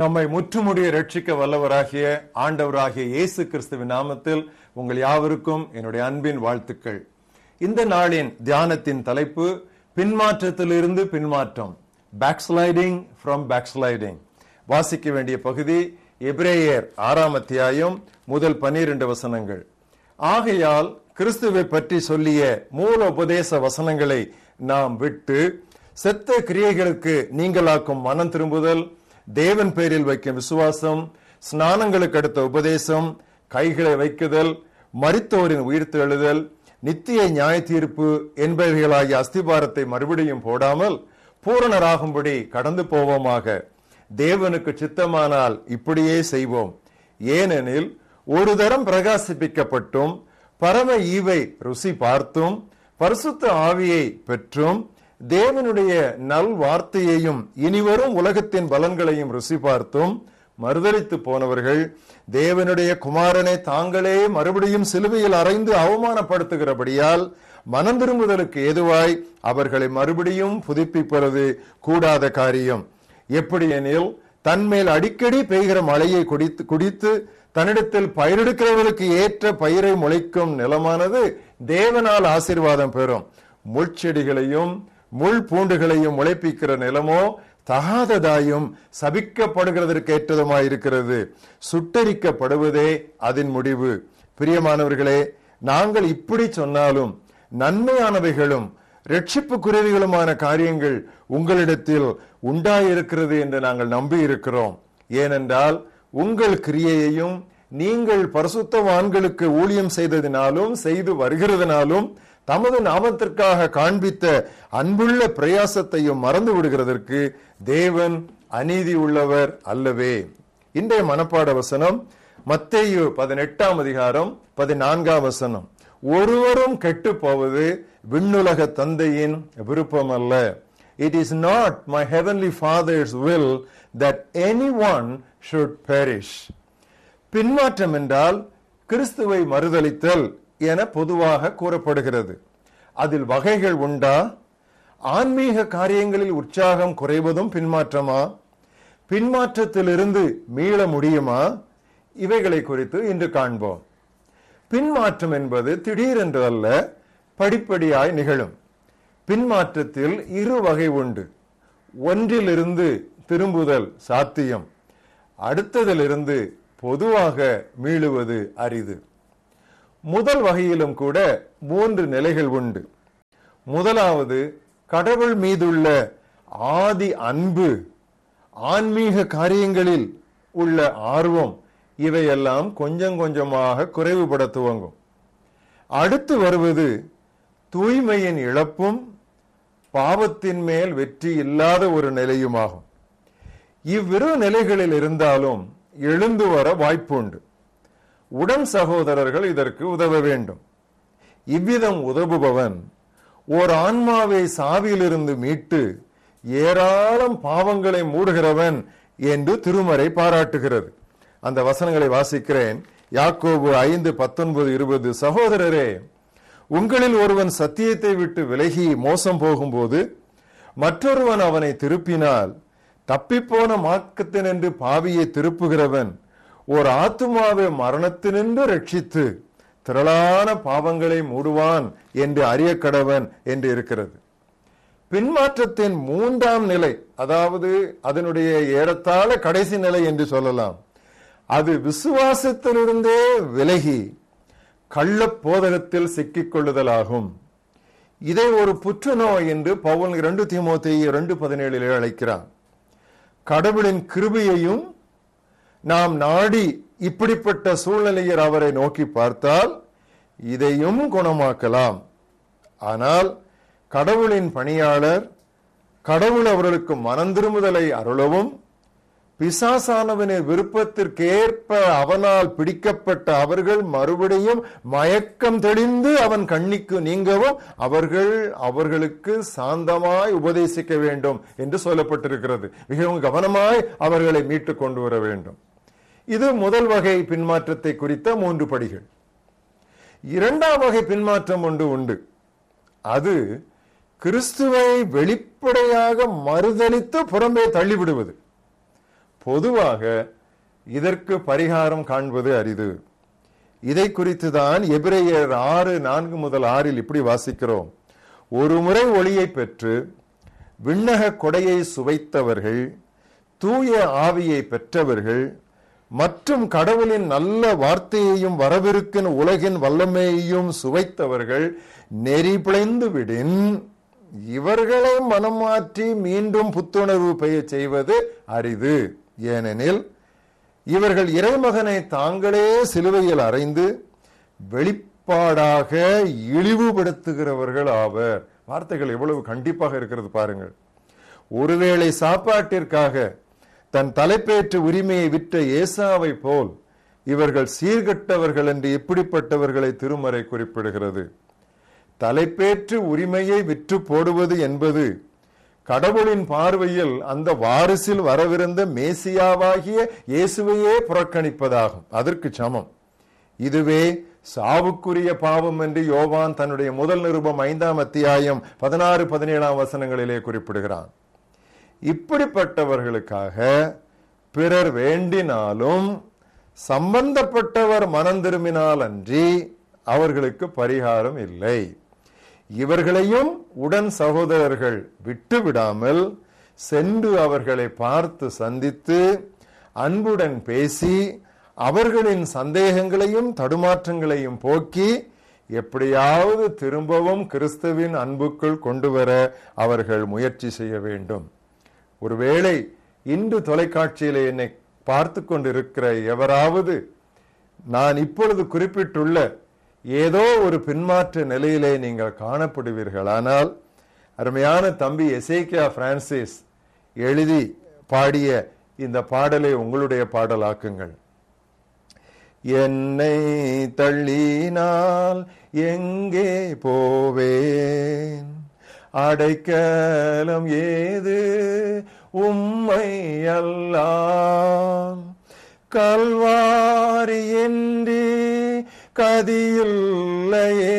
நம்மை முற்றுமுடிய ரட்சிக்க வல்லவராகிய ஆண்டவராகிய இயேசு கிறிஸ்துவின் நாமத்தில் உங்கள் யாவருக்கும் என்னுடைய அன்பின் வாழ்த்துக்கள். இந்த நாளின் தியானத்தின் தலைப்பு பின்மாற்றத்திலிருந்து பின்மாற்றம். பேக்ஸ்லைடிங் ஃப்ரம் பேக்ஸ்லைடிங் வாசிக்க வேண்டிய பகுதி எப்ரேயர் ஆறாம் அத்தியாயம் முதல் பனிரெண்டு வசனங்கள். ஆகையால் கிறிஸ்துவை பற்றி சொல்லிய மூல உபதேச வசனங்களை நாம் விட்டு செத்த கிரியைகளுக்கு நீங்களாக்கும் மனம் திரும்புதல் தேவன் பேரில் வைக்கும் விசுவாசம் ஸ்நானங்களுக்கு அடுத்த உபதேசம் கைகளை வைக்குதல் மரித்தோரின் உயிர்த்தெழுதல் நித்திய நியாய தீர்ப்பு என்பவைகளாகிய அஸ்திபாரத்தை மறுபடியும் போடாமல் பூரணராகும்படி கடந்து போவோமாக. தேவனுக்கு சித்தமானால் இப்படியே செய்வோம். ஏனெனில் ஒரு தரம் பிரகாசிப்பிக்கப்பட்டும் பரம ஈவை ருசி பார்த்தும் பரிசுத்த ஆவியை பெற்றும் தேவனுடைய நல் வார்த்தையையும் இனிவரும் உலகத்தின் பலன்களையும் ருசி பார்த்தும் மறுதளித்து போனவர்கள் தேவனுடைய குமாரனை தாங்களே மறுபடியும் சிலுவையில் அறைந்து அவமானப்படுத்துகிறபடியால் மனம் திரும்புதலுக்கு ஏதுவாய் அவர்களை மறுபடியும் புதுப்பிப்பது கூடாத காரியம். எப்படி எனில் தன்மேல் அடிக்கடி பெய்கிற மழையை குடித்து குடித்து தன்னிடத்தில் பயிரெடுக்கிறவர்களுக்கு ஏற்ற பயிரை முளைக்கும் நிலமானது தேவனால் ஆசீர்வாதம் பெறும். முள்செடிகளையும் முள் பூண்டுகளையும் முளைப்பிக்கிற நிலமோ தகாததாயும் சபிக்கப்படுகிறதற்கேற்றதுமாயிருக்கிறது. சுட்டரிக்கப்படுவதே அதன் முடிவு. பிரியமானவர்களே நாங்கள் இப்படி சொன்னாலும் நன்மையானவைகளும் ரட்சிப்பு குருவிகளுமான காரியங்கள் உங்களிடத்தில் உண்டாயிருக்கிறது என்று நாங்கள் நம்பி இருக்கிறோம் ஏனென்றால் உங்கள் கிரியையையும் நீங்கள் பரிசுத்தவான்களுக்கு ஊழியம் செய்ததினாலும் செய்து வருகிறதுனாலும் தமது நாமத்திற்காக காண்பித்த அன்புள்ள பிரயாசத்தையும் மறந்து விடுகிறதற்கு தேவன் அநீதி உள்ளவர் அல்லவே. இன்றைய மனப்பாட வசனம் மத்தேயு பதினெட்டாம் அதிகாரம் பதினான்காம் வசனம். ஒருவரும் கெட்டு போவது விண்ணுலக தந்தையின் விருப்பம் அல்ல it is not my heavenly father's will that any one should perish பின்மாற்றம் என்றால் கிறிஸ்துவை மறுதளித்தல் என பொதுவாக கூறப்படுகிறது. அதில் வகைகள் உண்டா? ஆன்மீக காரியங்களில் உற்சாகம் குறைவதும் பின்மாற்றமா? பின்மாற்றத்திலிருந்து மீள முடியுமா? இவைகளை குறித்து இன்று காண்போம். பின்மாற்றம் என்பது திடீரென்று அல்ல படிப்படியாய் நிகழும். பின்மாற்றத்தில் இரு வகை உண்டு. ஒன்றிலிருந்து திரும்புதல் சாத்தியம். அடுத்ததிலிருந்து பொதுவாக மீளுவது அரிது. முதல் வகையிலும் கூட மூன்று நிலைகள் உண்டு. முதலாவது கடவுள் மீதுள்ள ஆதி அன்பு ஆன்மீக காரியங்களில் உள்ள ஆர்வம் இவையெல்லாம் கொஞ்சம் கொஞ்சமாக குறைவுபட துவங்கும். அடுத்து வருவது தூய்மையின் இழப்பும் பாவத்தின் மேல் வெற்றி இல்லாத ஒரு நிலையுமாகும். இவ்விரு நிலைகளில் இருந்தாலும் எழுந்து வர வாய்ப்புண்டு உடன் சகோதரர்கள் இதற்கு உதவ வேண்டும். இவ்விதம் உதவுபவன் ஓர் ஆன்மாவை சாவியிலிருந்து மீட்டு ஏராளம் பாவங்களை மூடுகிறவன் என்று திருமறை பாராட்டுகிறது. அந்த வசனங்களை வாசிக்கிறேன். யாக்கோபு ஐந்து பத்தொன்பது இருபது சகோதரரே உங்களில் ஒருவன் சத்தியத்தை விட்டு விலகி மோசம் போகும்போது மற்றொருவன் அவனை திருப்பினால் தப்பிப்போன மார்க்கத்தினின்று பாவியை திருப்புகிறவன் ஓர் ஆத்துமாவை மரணத்தினின்று ரட்சித்து திரளான பாவங்களை மூடுவான் என்று அறிய கடவன் என்று இருக்கிறது. பின்மாற்றத்தின் மூன்றாம் நிலை அதாவது அதனுடைய ஏறத்தாழ கடைசி நிலை என்று சொல்லலாம். அது விசுவாசத்திலிருந்தே விலகி கள்ள போதகத்தில் சிக்கிக் கொள்ளுதலாகும் இதை ஒரு புற்றுநோய் என்று பவுல் இரண்டு திமுக இரண்டு பதினேழில் அழைக்கிறான். கடவுளின் கிருபியையும் நாம் நாடி இப்படிப்பட்ட சூழ்நிலையில் அவரை நோக்கி பார்த்தால் இதையும் குணமாக்கலாம். ஆனால் கடவுளின் பணியாளர் கடவுள் அவர்களுக்கு மனம் திரும்புதலை அருளவும் பிசாசானவனின் விருப்பத்திற்கேற்ப அவனால் பிடிக்கப்பட்ட அவர்கள் மறுபடியும் மயக்கம் தெளிந்து அவன் கண்ணிக்கு நீங்கவும் அவர்கள் அவர்களுக்கு சாந்தமாய் உபதேசிக்க வேண்டும் என்று சொல்லப்பட்டிருக்கிறது. மிகவும் கவனமாய் அவர்களை மீட்டு கொண்டு வர வேண்டும். இது முதல் வகை பின்மாற்றத்தை குறித்த மூன்று படிகள். இரண்டாம் வகை பின்மாற்றம் ஒன்று உண்டு. அது கிறிஸ்துவை வெளிப்படையாக மறுதளித்து புறம்பே தள்ளிவிடுவது. பொதுவாக இதற்கு பரிகாரம் காண்பது அரிது. இதை குறித்து தான் எபிரேயர் ஆறு நான்கு முதல் ஆறில் இப்படி வாசிக்கிறோம். ஒரு முறை ஒளியை பெற்று விண்ணக கொடையை சுவைத்தவர்கள் தூய ஆவியை பெற்றவர்கள் மற்றும் கடவுளின் நல்ல வார்த்தையையும் வரவிருக்கின் உலகின் வல்லமையையும் சுவைத்தவர்கள் நெறி பிழைந்து விடின். இவர்களை மனம் மாற்றி மீண்டும் புத்துணர்வு பெய்ய செய்வது அரிது. ஏனெனில் இவர்கள் இறைமகனை தாங்களே சிலுவையில் அறைந்து வெளிப்பாடாக இழிவுபடுத்துகிறவர்கள் ஆவர். வார்த்தைகள் எவ்வளவு கண்டிப்பாக இருக்கிறது பாருங்கள். ஒருவேளை சாப்பாட்டிற்காக தன் தலைப்பேற்று உரிமையை விற்ற ஏசாவை போல் இவர்கள் சீர்கட்டவர்கள் என்று எப்படிப்பட்டவர்களை திருமறை குறிப்பிடுகிறது. தலைப்பேற்று உரிமையை விற்று போடுவது என்பது கடவுளின் பார்வையில் அந்த வாரிசில் வரவிருந்த மேசியாவாகிய இயேசுவையே புறக்கணிப்பதாகும். அதற்கு சமம். இதுவே சாவுக்குரிய பாவம் என்று யோவான் தன்னுடைய முதல் நிருபம் ஐந்தாம் அத்தியாயம் பதினாறு பதினேழாம் வசனங்களிலே குறிப்பிடுகிறான். இப்படிப்பட்டவர்களுக்காக பிறர் வேண்டினாலும் சம்பந்தப்பட்டவர் மனம் திரும்பினால் அன்றி அவர்களுக்கு பரிகாரம் இல்லை. இவர்களையும் உடன் சகோதரர்கள் விட்டு விடாமல் சென்று அவர்களை பார்த்து சந்தித்து அன்புடன் பேசி அவர்களின் சந்தேகங்களையும் தடுமாற்றங்களையும் போக்கி எப்படியாவது திரும்பவும் கிறிஸ்துவின் அன்புக்குள் கொண்டு வர அவர்கள் முயற்சி செய்ய வேண்டும். ஒருவேளை இன்று தொலைக்காட்சியிலே என்னை பார்த்து கொண்டிருக்கிற எவராவது நான் இப்பொழுது குறிப்பிட்டுள்ள ஏதோ ஒரு பின்மாற்ற நிலையிலே நீங்கள் காணப்படுவீர்கள் ஆனால் அருமையான தம்பி எசேக்கியா பிரான்சிஸ் எழுதி பாடிய இந்த பாடலை உங்களுடைய பாடலாக்குங்கள். என்னை தள்ளினால் எங்கே போவேன்? அடைக்கலம் ஏது? உம்மை அல்லாம். கல்வாரி என்று கதியுள்ளையே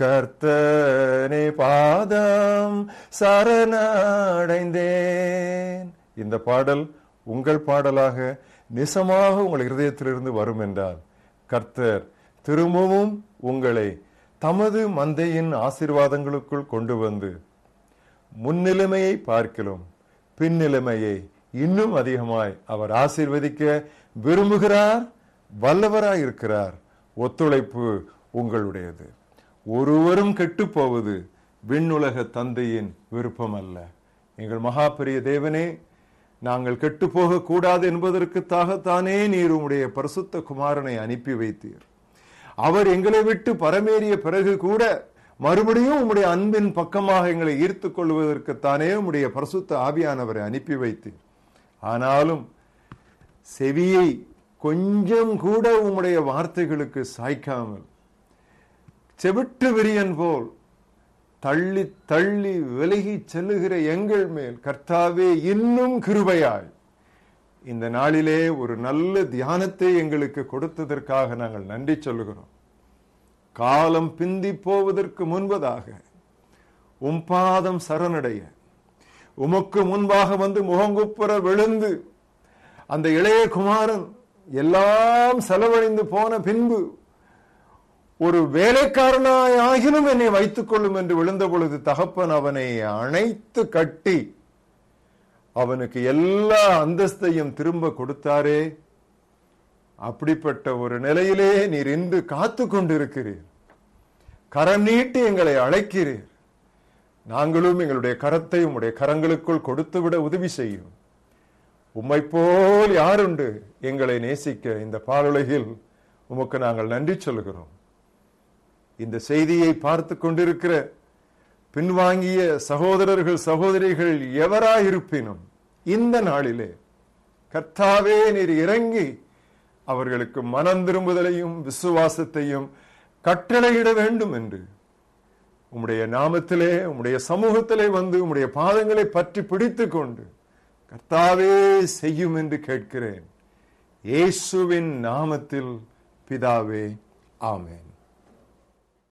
கர்த்தனே பாதம் சரணடைந்தேன். இந்த பாடல் உங்கள் பாடலாக நிசமாக உங்கள் இருதயத்திலிருந்து வரும் என்றால் கர்த்தர் திரும்பவும் உங்களை தமது மந்தையின் ஆசீர்வாதங்களுக்குள் கொண்டு வந்து முன்னிலைமையை பார்க்கலும் பின்னிலைமையை இன்னும் அதிகமாய் அவர் ஆசிர்வதிக்க விரும்புகிறார் வல்லவராய் இருக்கிறார் ஒத்துழைப்பு உங்களுடையது. ஒருவரும் கெட்டு போவது விண்ணுலக தந்தையின் விருப்பம் அல்ல எங்கள் மகாபெரிய தேவனே நாங்கள் கெட்டு போகக்கூடாது என்பதற்குத்தாகத்தானே நீர் உம்முடைய பரிசுத்த குமாரனை அனுப்பி வைத்தீர். அவர் எங்களை விட்டு பரமேறிய பிறகு கூட மறுபடியும் உம்முடைய அன்பின் பக்கமாக எங்களை ஈர்த்துக் கொள்வதற்குத்தானே உம்முடைய பிரசுத்த ஆவியானவரை அனுப்பி வைத்தீர் ஆனாலும் செவியை கொஞ்சம் கூட உம்முடைய வார்த்தைகளுக்கு சாய்க்காமல் செவிட்டு விரியன் போல் தள்ளி தள்ளி விலகி செல்லுகிற எங்கள் மேல் கர்த்தாவே இன்னும் கிருபையாய். இந்த நாளிலே ஒரு நல்ல தியானத்தை எங்களுக்கு கொடுத்ததற்காக நாங்கள் நன்றி சொல்லுகிறோம். காலம் பிந்தி போவதற்கு முன்பதாக உம்பாதம் சரணடைய. உமக்கு முன்பாக வந்து முகங்குப்புற விழுந்து அந்த இளைய குமாரன் எல்லாம் செலவழிந்து போன பின்பு ஒரு வேலைக்காரனாய் என்னை வைத்துக் கொள்ளும் என்று விழுந்த பொழுது தகப்பன் அவனை அணைத்து கட்டி அவனுக்கு எல்லா அந்தஸ்தையும் திரும்ப கொடுத்தாரே. அப்படிப்பட்ட ஒரு நிலையிலே நீர் இன்று காத்து கொண்டிருக்கிறீர். கரம் நீட்டி எங்களை அழைக்கிறீர். நாங்களும் எங்களுடைய கரத்தை உம்முடைய கரங்களுக்குள் கொடுத்துவிட உதவி செய்யும். உம்மை போல் யாருண்டு எங்களை நேசிக்க இந்த பாலுலகில் உமக்கு நாங்கள் நன்றி சொல்கிறோம். இந்த செய்தியை பார்த்து கொண்டிருக்கிற பின்வாங்கிய சகோதரர்கள் சகோதரிகள் எவராயிருப்பினும் இந்த நாளிலே கர்த்தாவே நீர் இறங்கி அவர்களுக்கு மனம் திரும்புதலையும் விசுவாசத்தையும் கட்டளையிட வேண்டும் என்று உம்முடைய நாமத்திலே உம்முடைய சமூகத்திலே வந்து உம்முடைய பாதங்களை பற்றி பிடித்துக் கொண்டு கர்த்தாவே செய்யும் என்று கேட்கிறேன். இயேசுவின் நாமத்தில் பிதாவே ஆமேன்.